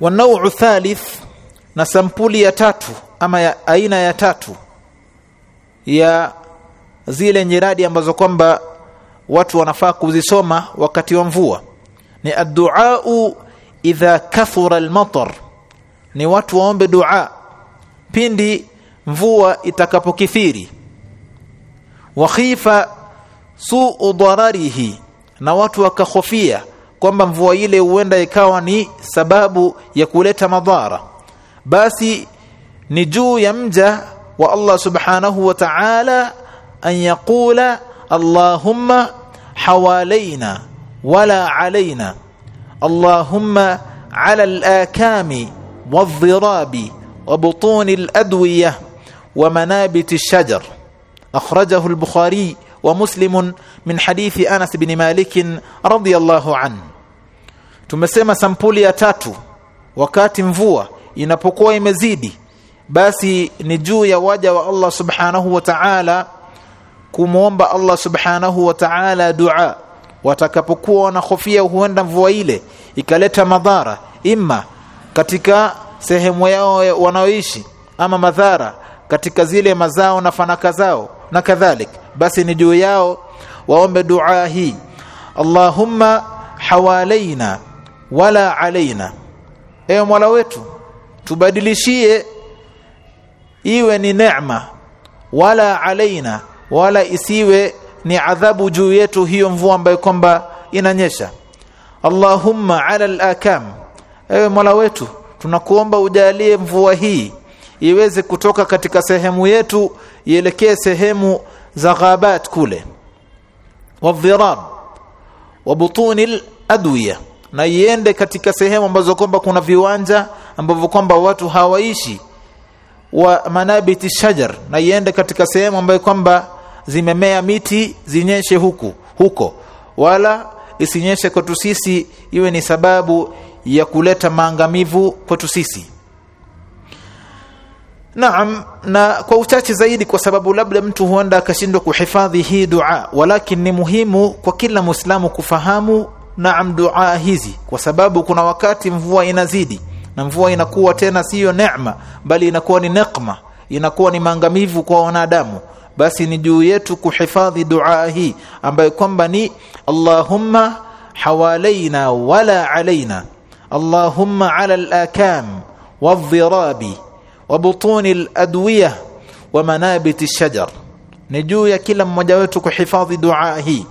wanau thalith na sampuli ya tatu ama ya aina ya tatu ya zile nyiradi ambazo kwamba watu wanafaa kuzisoma wakati wa mvua. Ni adduau idha kathura almatar. Ni watu waombe dua pindi mvua itakapokithiri. Wa khifa suu dararihi na watu wakahofia kwamba mvua ile huenda ikawa ni sababu ya kuleta madhara basi ni juu ya mja wa Allah subhanahu wa ta'ala an yaqula Allahumma hawalaina wala alaina Allahumma ala al-akami والضراب وبطون الأدوية ومنابت الشجر أخرجه البخاري ومسلم من حديث أنس بن مالك رضي الله عنه tumesema sampuli ya tatu wakati mvua inapokuwa imezidi basi ni juu ya waja wa Allah subhanahu wa ta'ala kumwomba Allah subhanahu wa ta'ala dua. Watakapokuwa wanahofia huenda mvua ile ikaleta madhara imma katika sehemu yao wanaoishi ama madhara katika zile mazao na fanaka zao na kadhalik. Basi ni juu yao waombe dua hii. Allahumma hawalaina wala alaina. Ewe mwala wetu tubadilishie iwe ni neema wala alaina wala isiwe ni adhabu juu yetu hiyo mvua ambayo kwamba inanyesha. Allahumma ala al-akam. Ewe Mola wetu tunakuomba ujalie mvua hii iweze kutoka katika sehemu yetu ielekee sehemu za ghabat kule. Wadhirab wa butuni adwiya na iende katika sehemu ambazo kwamba kuna viwanja ambavyo kwamba watu hawaishi. Wa manabiti shajar na iende katika sehemu ambayo kwamba zimemea miti zinyeshe huku huko. Wala isinyeshe kwetu sisi iwe ni sababu ya kuleta maangamivu kwetu sisi. Naam na kwa uchache zaidi kwa sababu labda mtu huenda akashindwa kuhifadhi hii dua walakin ni muhimu kwa kila Muislamu kufahamu naam dua hizi. Kwa sababu kuna wakati mvua inazidi na mvua inakuwa tena siyo neema bali inakuwa ni nekma inakuwa ni maangamivu kwa wanadamu. Basi ni juu yetu kuhifadhi dua hii ambayo kwamba ni Allahumma hawalaina wala alaina Allahumma ala al-akam wadh-dhirabi wa butuni al-adwiya wa manabiti ash-shajar ni juu ya kila mmoja wetu kuhifadhi dua hii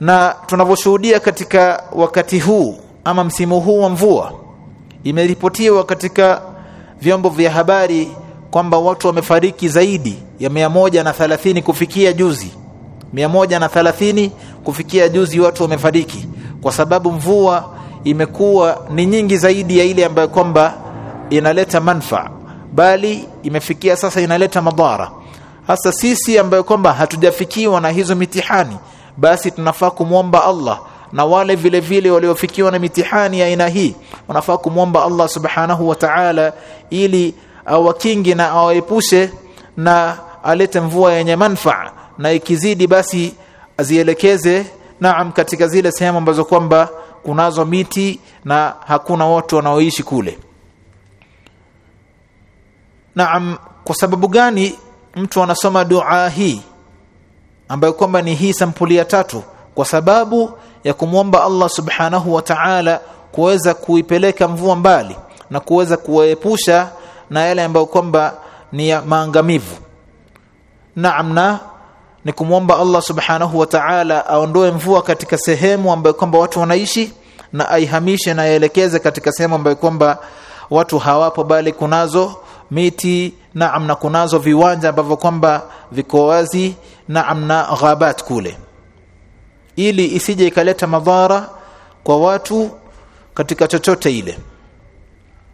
na tunavyoshuhudia katika wakati huu ama msimu huu wa mvua imeripotiwa katika vyombo vya habari kwamba watu wamefariki zaidi ya mia moja na thalathini kufikia juzi. Mia moja na thalathini kufikia juzi watu wamefariki kwa sababu mvua imekuwa ni nyingi zaidi ya ile ambayo kwamba inaleta manfaa bali imefikia sasa inaleta madhara. Hasa sisi ambayo kwamba hatujafikiwa na hizo mitihani basi tunafaa kumwomba Allah. Na wale vile vile waliofikiwa na mitihani ya aina hii wanafaa kumwomba Allah subhanahu wa ta'ala ili awakingi na awaepushe na alete mvua yenye manfaa na ikizidi basi azielekeze naam katika zile sehemu ambazo kwamba kunazo miti na hakuna watu wanaoishi kule. Naam kwa sababu gani mtu anasoma dua hii ambayo kwamba ni hii sampuli ya tatu kwa sababu ya kumwomba Allah subhanahu wa ta'ala kuweza kuipeleka mvua mbali na kuweza kuwaepusha na yale ambayo kwamba ni ya maangamivu. Naam na ni kumwomba Allah subhanahu wa ta'ala aondoe mvua katika sehemu ambayo kwamba watu wanaishi na aihamishe na aelekeze katika sehemu ambayo kwamba watu hawapo bali kunazo miti naam na kunazo viwanja ambavyo kwamba viko wazi naam na ghabat kule. Ili isije ikaleta madhara kwa watu katika chochote ile